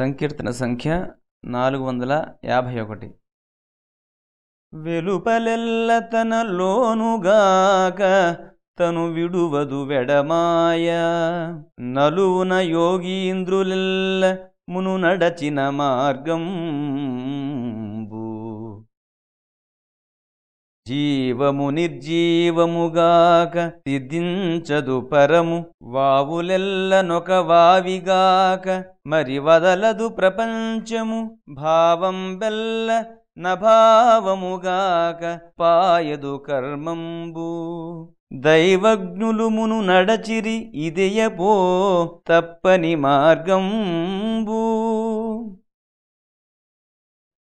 సంకీర్తన సంఖ్య నాలుగు వందల యాభై ఒకటి. వెలుపలెల్ల తన లోనుగాక తను విడువదు వెడమాయ. నలువున యోగీంద్రులెల్ల మును నడచిన మార్గం జీవము నిర్జీవముగాక సిద్ధించదు పరము. వావులెల్లనొక వావిగాక మరి వదలదు ప్రపంచము. భావం బెల్ల నభావముగాక పాయదు కర్మంబు. దైవజ్ఞులుమును నడచిరి ఇదయపో తప్పని మార్గంబు.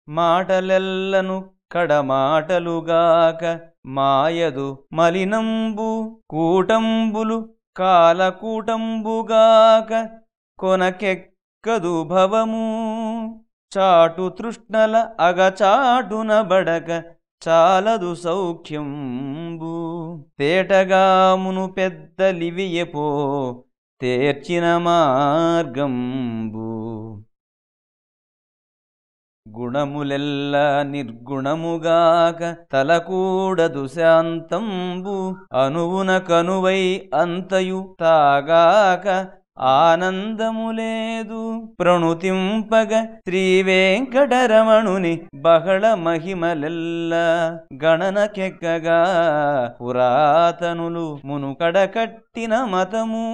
మాటలెల్లను కడమాటలుగాక మాయదు మలినంబు కూటంబులు కాలకూటంబుగాక కొనకెక్కదు భవము. చాటు తృష్ణల అగచాటున బడక చాలదు సౌఖ్యంబు. తేటగామును పెద్దలివియపో తేర్చిన మార్గంబు. గుణములెల్ల నిర్గుణముగాక తలకూడదు శాంతంబు. అనువున కనువై అంతయు తాగాక ఆనందము లేదు ప్రణుతింపగ శ్రీ వెంకటరమణుని బహళ మహిమలెల్ల గణనకెక్కగా పురాతనులు మునుకడ కట్టిన మతము.